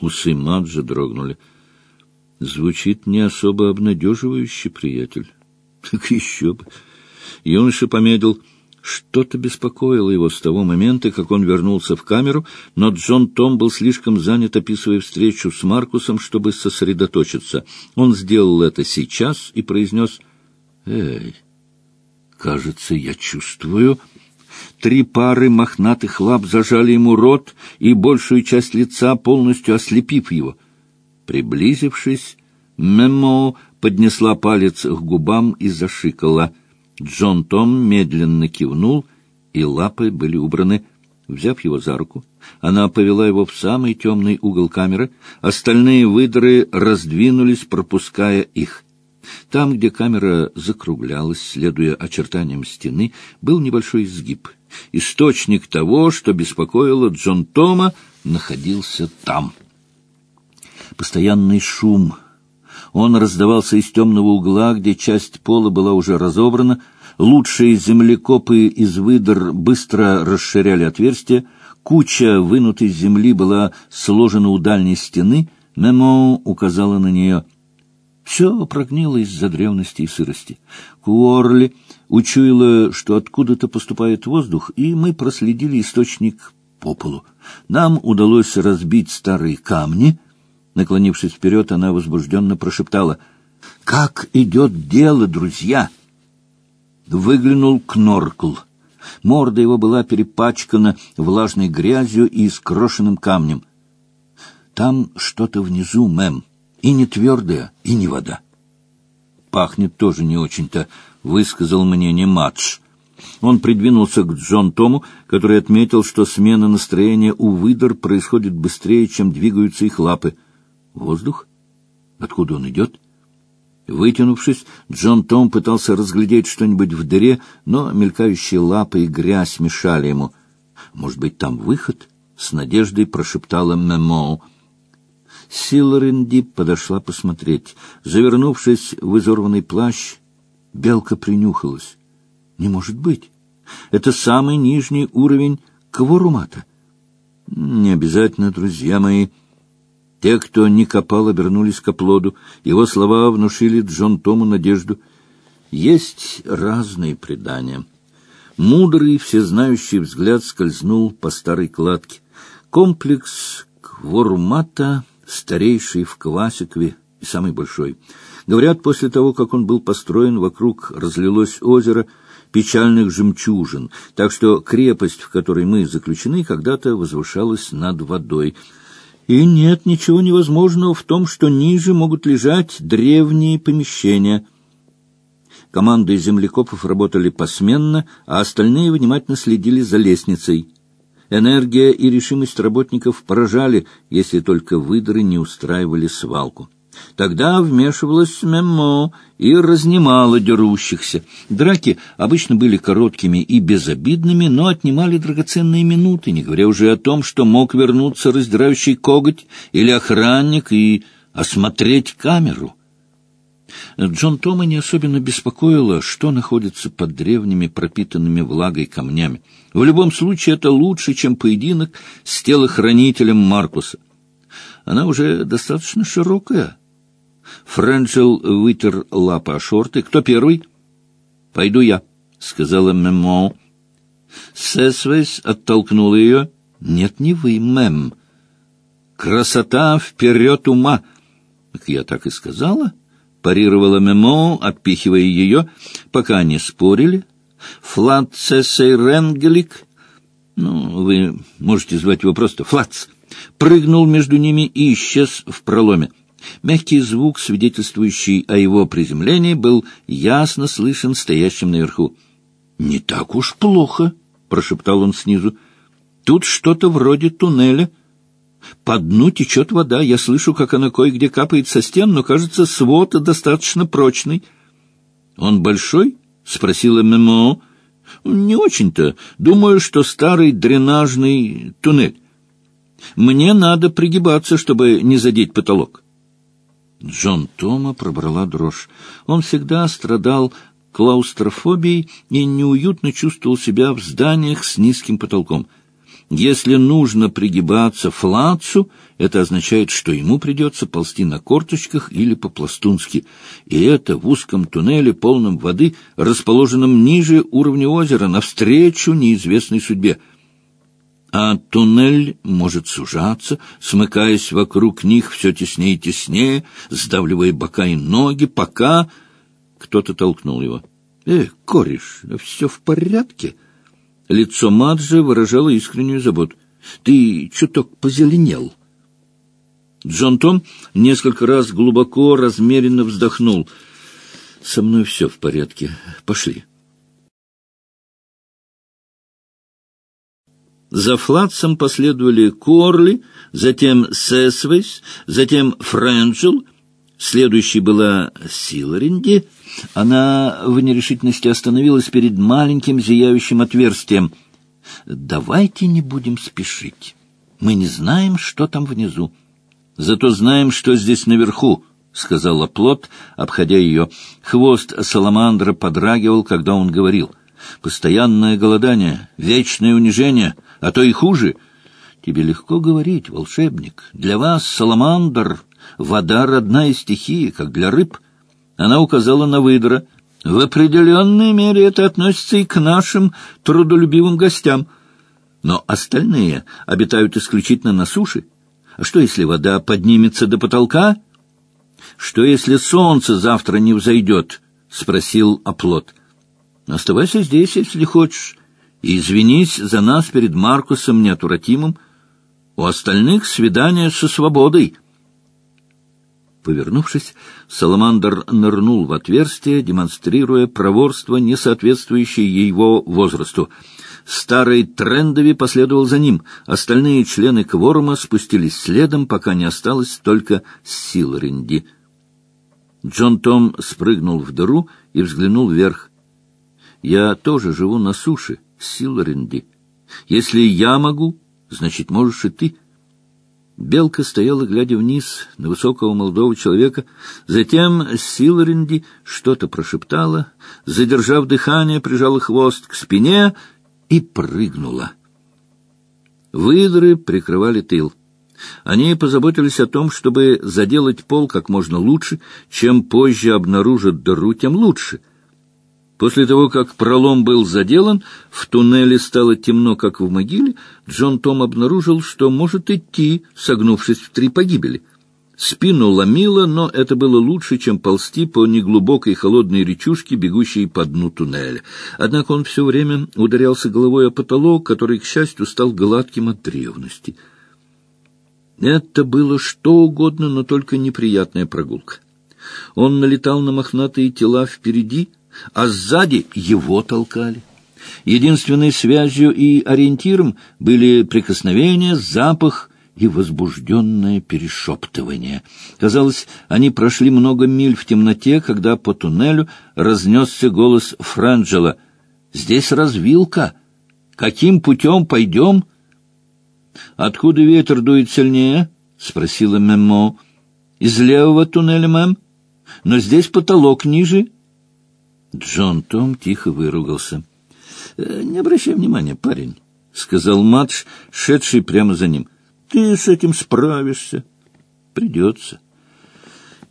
Усы Маджа дрогнули. Звучит не особо обнадеживающе, приятель. Так еще бы. Юноша помедлил. Что-то беспокоило его с того момента, как он вернулся в камеру, но Джон Том был слишком занят, описывая встречу с Маркусом, чтобы сосредоточиться. Он сделал это сейчас и произнес «Эй, кажется, я чувствую...» Три пары мохнатых лап зажали ему рот и большую часть лица, полностью ослепив его. Приблизившись, Мемо поднесла палец к губам и зашикала. Джон Том медленно кивнул, и лапы были убраны. Взяв его за руку, она повела его в самый темный угол камеры. Остальные выдры раздвинулись, пропуская их. Там, где камера закруглялась, следуя очертаниям стены, был небольшой изгиб. Источник того, что беспокоило Джон Тома, находился там. Постоянный шум. Он раздавался из темного угла, где часть пола была уже разобрана. Лучшие землекопы из выдр быстро расширяли отверстия. Куча вынутой земли была сложена у дальней стены. Мемо указала на нее — все прогнило из-за древности и сырости. Куорли учуяла, что откуда-то поступает воздух, и мы проследили источник по полу. Нам удалось разбить старые камни. Наклонившись вперед, она возбужденно прошептала. — Как идет дело, друзья! Выглянул Кноркл. Морда его была перепачкана влажной грязью и скрошенным камнем. — Там что-то внизу, мэм. — и не твердая, и не вода. Пахнет тоже не очень-то, высказал мнение Мадж. Он придвинулся к Джон Тому, который отметил, что смена настроения у выдор происходит быстрее, чем двигаются их лапы. Воздух? Откуда он идет? Вытянувшись, Джон Том пытался разглядеть что-нибудь в дыре, но мелькающие лапы и грязь мешали ему. «Может быть, там выход?» — с надеждой прошептала Мемо. Силаренди подошла посмотреть. Завернувшись в изорванный плащ, белка принюхалась. Не может быть. Это самый нижний уровень кворумата. Не обязательно, друзья мои. Те, кто не копал, обернулись к оплоду. Его слова внушили Джон Тому надежду. Есть разные предания. Мудрый, всезнающий взгляд скользнул по старой кладке. Комплекс Кворумата старейший в Квасикове и самый большой. Говорят, после того, как он был построен, вокруг разлилось озеро печальных жемчужин, так что крепость, в которой мы заключены, когда-то возвышалась над водой. И нет ничего невозможного в том, что ниже могут лежать древние помещения. Команды землекопов работали посменно, а остальные внимательно следили за лестницей. Энергия и решимость работников поражали, если только выдры не устраивали свалку. Тогда вмешивалась Мемо и разнимала дерущихся. Драки обычно были короткими и безобидными, но отнимали драгоценные минуты, не говоря уже о том, что мог вернуться раздирающий коготь или охранник и осмотреть камеру. Джон Тома не особенно беспокоило, что находится под древними пропитанными влагой камнями. В любом случае это лучше, чем поединок с телохранителем Маркуса. Она уже достаточно широкая. Френджел вытер лапы о шорты. «Кто первый?» «Пойду я», — сказала Мемо. Сесвейс оттолкнула ее. «Нет, не вы, мэм. Красота вперед ума». «Так я так и сказала?» Парировала Мемо, отпихивая ее, пока они спорили. Флат Цесей Ренгелик, ну, вы можете звать его просто Флац, прыгнул между ними и исчез в проломе. Мягкий звук, свидетельствующий о его приземлении, был ясно слышен стоящим наверху. — Не так уж плохо, — прошептал он снизу. — Тут что-то вроде туннеля. — по дну течет вода, я слышу, как она кое-где капает со стен, но, кажется, свод достаточно прочный. — Он большой? — спросила Мемо. — Не очень-то. Думаю, что старый дренажный туннель. Мне надо пригибаться, чтобы не задеть потолок. Джон Тома пробрала дрожь. Он всегда страдал клаустрофобией и неуютно чувствовал себя в зданиях с низким потолком — Если нужно пригибаться флацу, это означает, что ему придется ползти на корточках или по-пластунски. И это в узком туннеле, полном воды, расположенном ниже уровня озера, навстречу неизвестной судьбе. А туннель может сужаться, смыкаясь вокруг них все теснее и теснее, сдавливая бока и ноги, пока... Кто-то толкнул его. — Э, кореш, все в порядке? — Лицо Маджи выражало искреннюю заботу. «Ты чуток позеленел». Джон Том несколько раз глубоко, размеренно вздохнул. «Со мной все в порядке. Пошли». За Флатсом последовали Корли, затем Сесвейс, затем Френджел, следующей была Силаринди — она в нерешительности остановилась перед маленьким зияющим отверстием. «Давайте не будем спешить. Мы не знаем, что там внизу. Зато знаем, что здесь наверху», — сказал Плот, обходя ее. Хвост саламандра подрагивал, когда он говорил. «Постоянное голодание, вечное унижение, а то и хуже». «Тебе легко говорить, волшебник. Для вас, саламандр, вода — родная стихия, как для рыб». Она указала на выдра. В определенной мере это относится и к нашим трудолюбивым гостям. Но остальные обитают исключительно на суше. А что, если вода поднимется до потолка? Что, если солнце завтра не взойдет? — спросил оплот. — Оставайся здесь, если хочешь, и извинись за нас перед Маркусом неотвратимым. У остальных свидание со свободой — Повернувшись, Саламандр нырнул в отверстие, демонстрируя проворство, не соответствующее его возрасту. Старый Трендови последовал за ним. Остальные члены кворума спустились следом, пока не осталось только Силринди. Джон Том спрыгнул в дыру и взглянул вверх. «Я тоже живу на суше, Силринди. Если я могу, значит, можешь и ты». Белка стояла, глядя вниз на высокого молодого человека. Затем Силаринди что-то прошептала, задержав дыхание, прижала хвост к спине и прыгнула. Выдры прикрывали тыл. Они позаботились о том, чтобы заделать пол как можно лучше. Чем позже обнаружат дыру, тем лучше — После того, как пролом был заделан, в туннеле стало темно, как в могиле, Джон Том обнаружил, что может идти, согнувшись в три погибели. Спину ломило, но это было лучше, чем ползти по неглубокой холодной речушке, бегущей по дну туннеля. Однако он все время ударялся головой о потолок, который, к счастью, стал гладким от древности. Это было что угодно, но только неприятная прогулка. Он налетал на мохнатые тела впереди — а сзади его толкали. Единственной связью и ориентиром были прикосновения, запах и возбужденное перешептывание. Казалось, они прошли много миль в темноте, когда по туннелю разнесся голос Франджела. «Здесь развилка. Каким путем пойдем?» «Откуда ветер дует сильнее?» — спросила Мемо. «Из левого туннеля, мэм. Но здесь потолок ниже». Джон Том тихо выругался. «Э, — Не обращай внимания, парень, — сказал Мадж, шедший прямо за ним. — Ты с этим справишься. — Придется.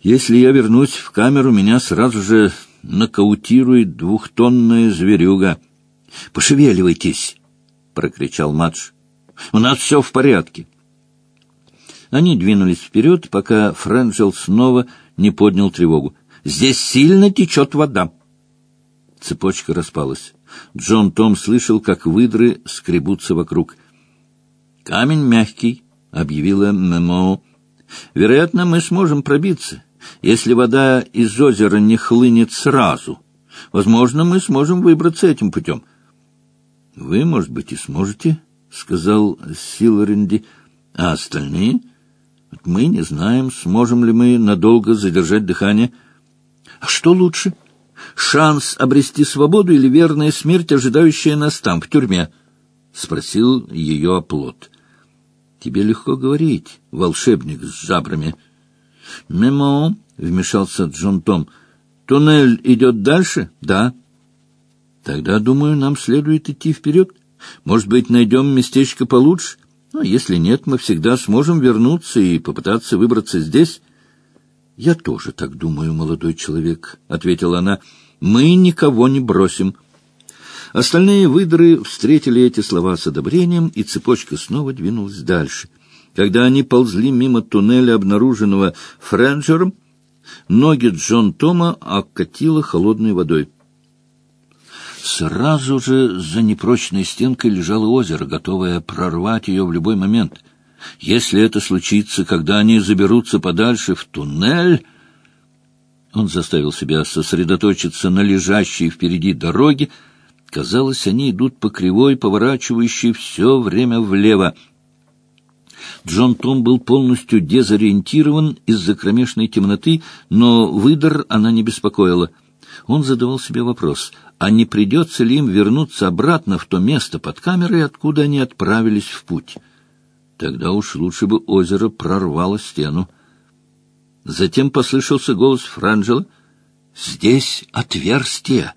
Если я вернусь в камеру, меня сразу же нокаутирует двухтонная зверюга. — Пошевеливайтесь! — прокричал Мадж. — У нас все в порядке. Они двинулись вперед, пока Френджел снова не поднял тревогу. — Здесь сильно течет вода. — Цепочка распалась. Джон Том слышал, как выдры скребутся вокруг. «Камень мягкий», — объявила Мемо. «Вероятно, мы сможем пробиться, если вода из озера не хлынет сразу. Возможно, мы сможем выбраться этим путем». «Вы, может быть, и сможете», — сказал Силаренди. «А остальные? Мы не знаем, сможем ли мы надолго задержать дыхание». «А что лучше?» Шанс обрести свободу или верная смерть, ожидающая нас там, в тюрьме? — спросил ее оплот. — Тебе легко говорить, волшебник с жабрами. — Мемо, — вмешался Джон Том, — туннель идет дальше? — Да. — Тогда, думаю, нам следует идти вперед. Может быть, найдем местечко получше? Ну, если нет, мы всегда сможем вернуться и попытаться выбраться здесь. — Я тоже так думаю, молодой человек, — ответила она. — Мы никого не бросим. Остальные выдры встретили эти слова с одобрением, и цепочка снова двинулась дальше. Когда они ползли мимо туннеля, обнаруженного Френджером, ноги Джон Тома окатило холодной водой. Сразу же за непрочной стенкой лежало озеро, готовое прорвать ее в любой момент. Если это случится, когда они заберутся подальше в туннель... Он заставил себя сосредоточиться на лежащей впереди дороге. Казалось, они идут по кривой, поворачивающей все время влево. Джон Том был полностью дезориентирован из-за кромешной темноты, но выдор она не беспокоила. Он задавал себе вопрос — а не придется ли им вернуться обратно в то место под камерой, откуда они отправились в путь. Тогда уж лучше бы озеро прорвало стену. Затем послышался голос Франджела. «Здесь отверстие!»